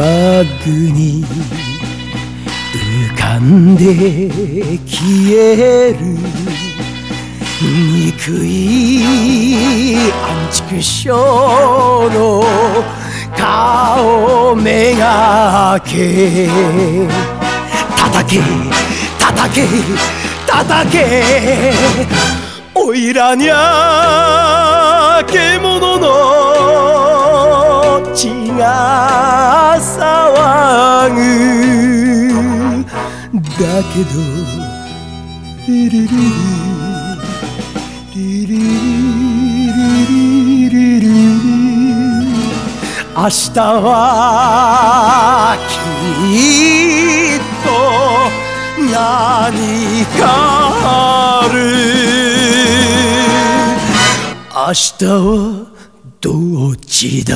バッグに浮かんで消える。憎いアンチクションの顔めがけ。叩け叩け叩け。おいらにゃ獣の血がだけどリリリリリリリリリリリ明日はきっと何かある明日はどっちだ